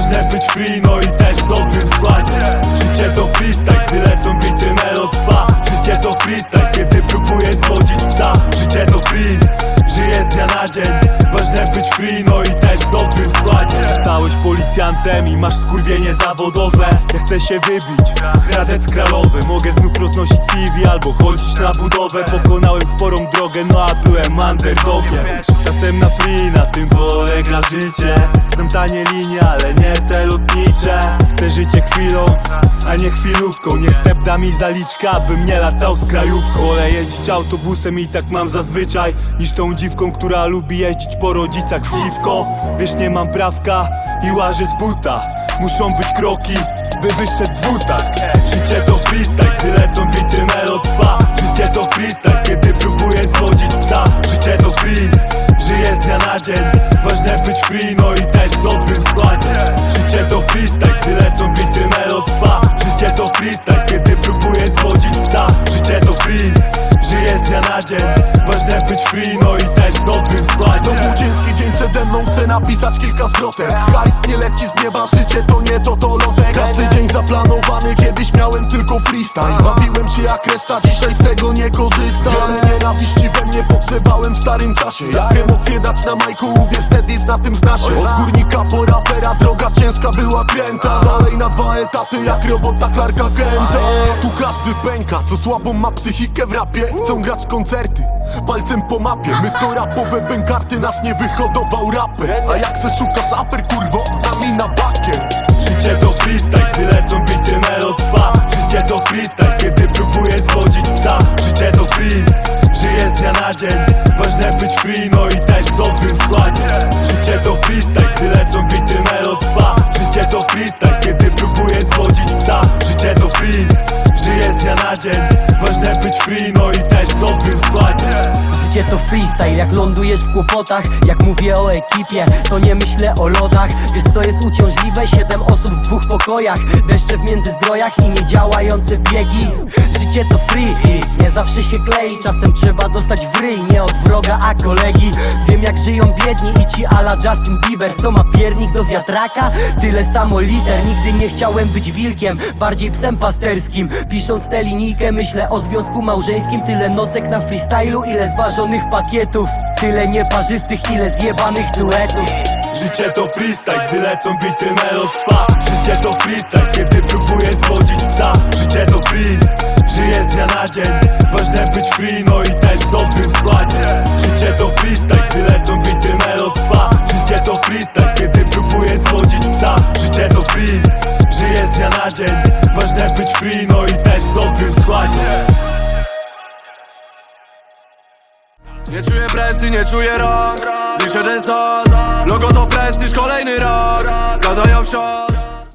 Ważne być free, no i też w dobrym składzie. Życie to freestyle, gdy lecą bity melo trwa Życie to freestyle, kiedy próbujesz zwodzić psa. Życie to free, żyję z dnia na dzień. Ważne być free, no i też w dobrym składzie. Zostałeś policjantem i masz skurwienie zawodowe. Ja chcę się wybić, Hradec Kralowy. Mogę znów roznosić CV albo chodzić na budowę. Pokonałem sporą drogę, no a byłem underdogiem. Czasem na free, na tym polega życie. Znam tanie linie, ale nie te lotnicze. Chcę życie chwilą, a nie chwilówką. Niech step da mi zaliczka, bym nie latał z krajówką. Wolę jeździć autobusem i tak mam zazwyczaj Niż tą dziwką, która lubi jeździć po rodzicach z Wiesz, nie mam prawka i łażę z buta. Muszą być kroki, by wyszedł dwutakt Życie to freestyle, gdy lecą bity melo trwa Życie to freestyle, kiedy próbuję zwodzić psa dzień. Ważne być free, no i też w dobrym składzie. Znowu ciężki dzień przede mną, chcę napisać kilka zwrotek Hajs nie leci z nieba, życie to nie to to lotek. Każdy zaplanowany, kiedyś miałem tylko freestyle. Bawiłem się jak reszta, dzisiaj z tego nie korzystam. Wiele nienawiści we mnie pogrzebałem w starym czasie. Jak emocje dać na majku, uwierz, Teddy's na tym zna się Od górnika po rapera, droga ciężka była kręta. Dalej na dwa etaty, jak robota Clarka Kenta. Tu każdy pęka, co słabą ma psychikę w rapie. Chcą grać koncerty, palcem po mapie. My to rapowe bękarty, nas nie wyhodował raper. A jak se szukasz afer, kurwo, z nami na bakier Życie to freestyle, gdy lecą bity melo trwa Życie to freestyle, kiedy próbuję zwodzić psa. Życie to free, żyję z dnia na dzień. Ważne być free, no i też w dobrym składzie. Życie to freestyle, gdy lecą bity melo to freestyle, jak lądujesz w kłopotach Jak mówię o ekipie, to nie myślę o lodach Wiesz co jest uciążliwe? Siedem osób w dwóch pokojach Deszcze w międzyzdrojach i niedziałające biegi. Życie to free nie zawsze się klei. Czasem trzeba dostać w ryj, nie od wroga, a kolegi. Wiem jak żyją biedni i ci ala Justin Bieber Co ma piernik do wiatraka? Tyle samo liter Nigdy nie chciałem być wilkiem, bardziej psem pasterskim. Pisząc tę linijkę myślę o związku małżeńskim. Tyle nocek na freestylu, ile zważonych pakietów. Tyle nieparzystych, ile zjebanych duetów Życie to freestyle, gdy lecą bity melo trwa. Życie to freestyle, kiedy próbuję zwodzić psa. Życie to free, żyję z dnia na dzień. Ważne być free, no i też w dobrym składzie. Życie to freestyle, gdy lecą bity melo trwa. Życie to freestyle, kiedy próbuję zwodzić psa. Życie to free, żyję z dnia na dzień. Ważne być free, no i też w dobrym składzie. Nie czuję presji, nie czuję rąk Liczę, że sos Logo to prestiż, kolejny rok. Gadają wciąż